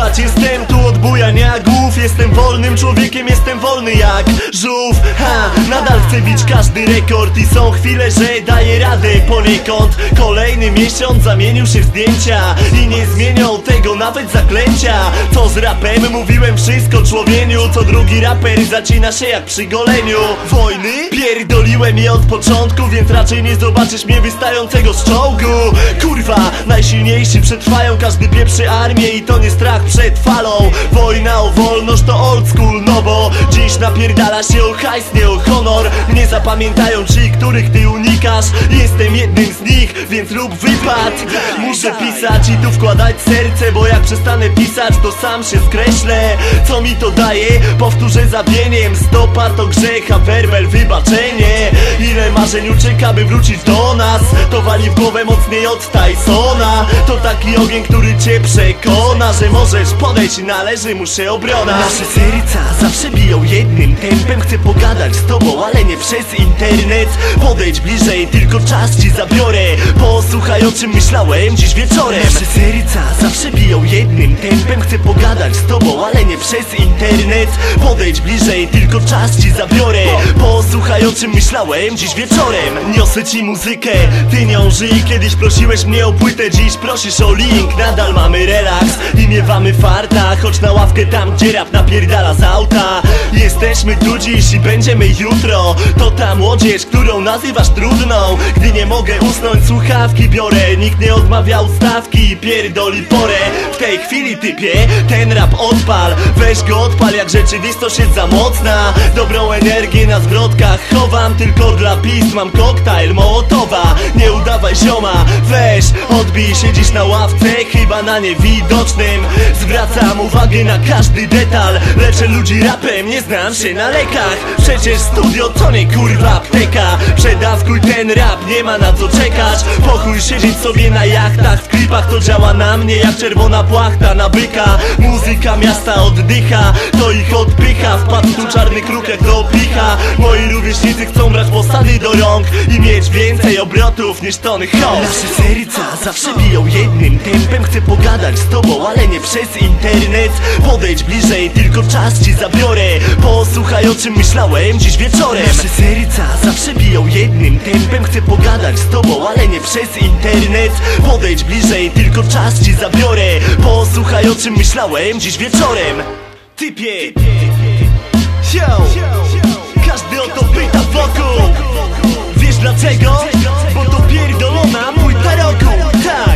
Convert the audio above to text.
Kurwa, jestem tu od bujania głów. Jestem wolnym człowiekiem, jestem wolny jak żółw. Ha, nadal chcę bić każdy rekord I są chwile, że daję radę poniekąd. Kolejny miesiąc zamienił się w zdjęcia I nie zmienią tego nawet zaklęcia. Co z rapem mówiłem wszystko człowieniu Co drugi raper zacina się jak przy goleniu. Wojny? Pierdoliłem je od początku Więc raczej nie zobaczysz mnie wystającego z czołgu. Kurwa, najsilniejsi przetrwają Każdy pieprzy armię i to nie strach przed falą. Wojna o wolność to old school No napierdala się o hajs, nie o honor. Nie zapamiętają ci, których ty unikasz. Jestem jednym z nich, więc rób wypad. Muszę pisać i tu wkładać serce Bo jak przestanę pisać, to sam się skreślę. Co mi to daje? Powtórzę zawieniem Stopa to grzech, a werbel wybaczenie. Ile marzeń ucieka, by wrócić do nas? To wali w głowę mocniej od Tysona. To taki ogień, który cię przekona Że możesz podejść i należy mu się obrona. Nasze serca zawsze tempem Chcę pogadać z tobą, ale nie przez internet. Podejdź bliżej, tylko czas ci zabiorę. Posłuchaj o czym myślałem dziś wieczorem. Nasze serca zawsze biją jednym tempem. Chcę pogadać z tobą, ale nie przez internet. Podejdź bliżej, tylko czas ci zabiorę. Posłuchaj o czym myślałem dziś wieczorem. Niosę ci muzykę, ty nią żyj. Kiedyś prosiłeś mnie o płytę, dziś prosisz o link. Nadal mamy relaks i miewamy farta. Choć na ławkę tam, gdzie rap napierdala z auta Jesteśmy tu dziś i będziemy jutro. To ta młodzież, którą nazywasz trudną. Gdy nie mogę usnąć, słuchawki biorę. Nikt nie odmawiał stawki i pierdoli porę. W tej chwili typie, ten rap odpal. Weź go odpal, jak rzeczywistość jest za mocna. Dobrą energię na zwrotkach chowam Tylko dla pism mam koktajl Mołotowa. Nie udawaj zioma, weź odbij. Siedzisz na ławce, chyba na niewidocznym. Zwracam uwagę na każdy detal. Leczę ludzi rapem, nie znam się na lekach. Przecież studio to nie kurwa apteka. Przedawkuj ten rap, nie ma na co czekać. Pokój siedzieć sobie na jachtach. W klipach to działa na mnie jak czerwona płachta na byka Muzyka miasta oddycha, to ich odpycha. Wpadł tu czarny kruk jak do picha. Moi rówieśnicy chcą brać posady do rąk I mieć więcej obrotów niż tony hołd Nasze serca zawsze biją jednym tempem. Chcę pogadać z tobą, ale nie przez internet. Podejdź bliżej, tylko czas ci zabiorę. Posłuchaj o czym myślałem dziś wieczorem. Nasze serca zawsze biją jednym tempem. Chcę pogadać z tobą, ale nie przez internet. Podejdź bliżej, tylko czas ci zabiorę. Posłuchaj o czym myślałem dziś wieczorem. Typie Yo Każdy o to pyta wokół Wiesz dlaczego? Bo to pierdolona płyta roku Tak